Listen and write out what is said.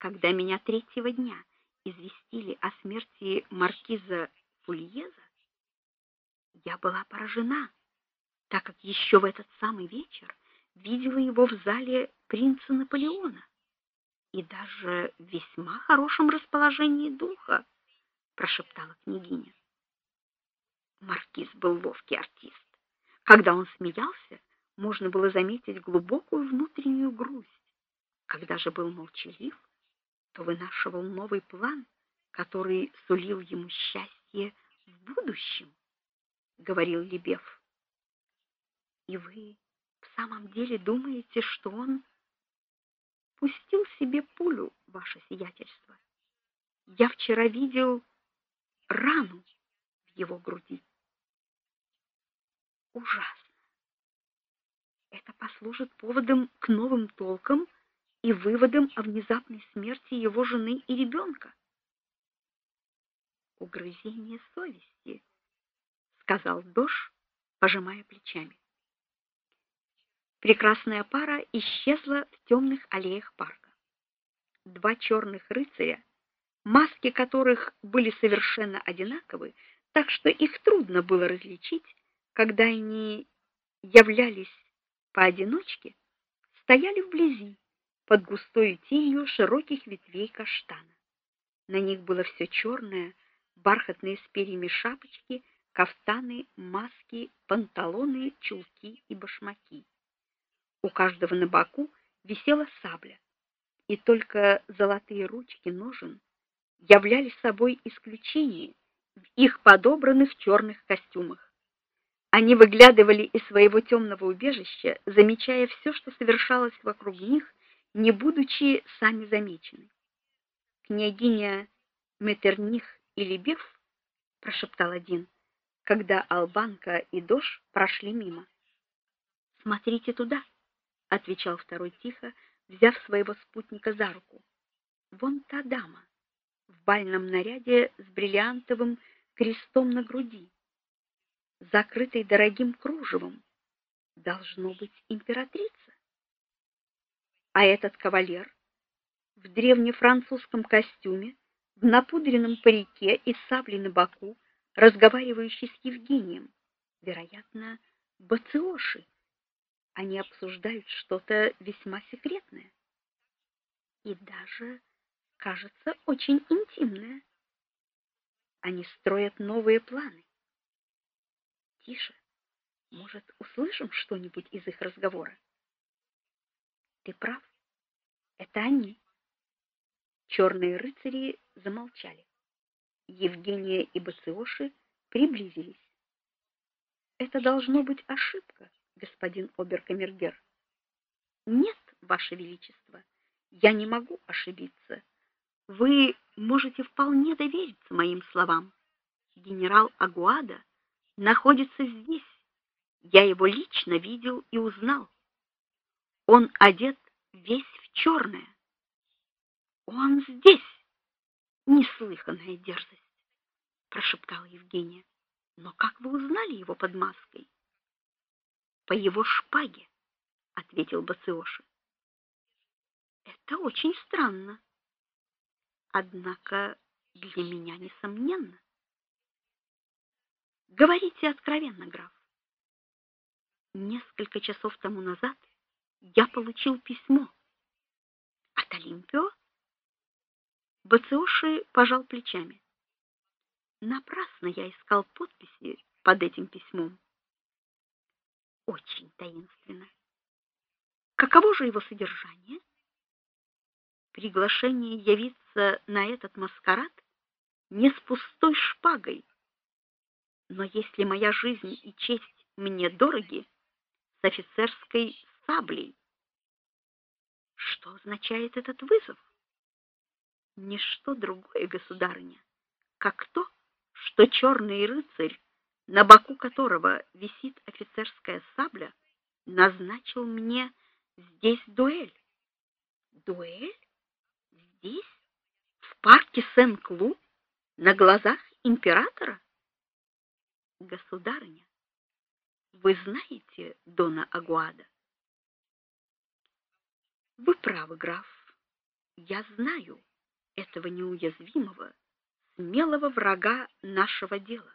Когда меня третьего дня известили о смерти маркиза Фульеза, я была поражена, так как еще в этот самый вечер видела его в зале принца Наполеона и даже в весьма хорошем расположении духа, прошептала княгиня. Маркиз был ловкий артист. Когда он смеялся, можно было заметить глубокую внутреннюю грусть. Когда же был молчалив, то вынашивал новый план, который сулил ему счастье в будущем, говорил Лебев. И вы в самом деле думаете, что он пустил себе пулю, ваше сиятельство? Я вчера видел рану в его груди. Ужасно. Это послужит поводом к новым толкам и выводом о внезапной смерти его жены и ребенка. Угрызение совести, сказал Дош, пожимая плечами. Прекрасная пара исчезла в темных аллеях парка. Два черных рыцаря, маски которых были совершенно одинаковы, так что их трудно было различить, когда они являлись поодиночке, стояли вблизи под густой тенью широких ветвей каштана. На них было все черное, бархатные с перьями шапочки, кафтаны, маски, панталоны, чулки и башмаки. У каждого на боку висела сабля, и только золотые ручки ножен являли собой исключение в их подобранных черных костюмах. Они выглядывали из своего темного убежища, замечая все, что совершалось вокруг них, не будучи сами замечены. Княгиня Метерних или Беф прошептал один, когда Албанка и Дош прошли мимо. Смотрите туда отвечал второй тихо, взяв своего спутника за руку. Вон та дама в бальном наряде с бриллиантовым крестом на груди, закрытой дорогим кружевом, должно быть императрица. А этот кавалер в древнефранцузском костюме, в напудренном парике и саблей на боку, разговаривающий с Евгением, вероятно, Бациоши они обсуждают что-то весьма секретное. И даже, кажется, очень интимное. Они строят новые планы. Тише. Может, услышим что-нибудь из их разговора? Ты прав. Это они. Черные рыцари замолчали. Евгения и Бациоши приблизились. Это должно быть ошибка господин оберкамергер. Нет, ваше величество, я не могу ошибиться. Вы можете вполне довериться моим словам. Генерал Агуада находится здесь. Я его лично видел и узнал. Он одет весь в черное. Он здесь. Неслыханная дерзость, прошептала Евгения. Но как вы узнали его под маской? по его шпаге, ответил Бациоши. Это очень странно. Однако для меня несомненно. Говорите откровенно, граф. Несколько часов тому назад я получил письмо от Олимпио. Бациоши пожал плечами. Напрасно я искал подписи под этим письмом очень таинственно. Каково же его содержание? Приглашение явиться на этот маскарад не с пустой шпагой. Но если моя жизнь и честь мне дороги, с офицерской саблей. Что означает этот вызов? Ничто другое, государыня, как то, что черный рыцарь на боку которого висит офицерская сабля, назначил мне здесь дуэль. Дуэль? Здесь? В парке Сен-Клу? На глазах императора? Государыня, вы знаете Дона Агуада? Вы правы, граф. я знаю этого неуязвимого, смелого врага нашего дела.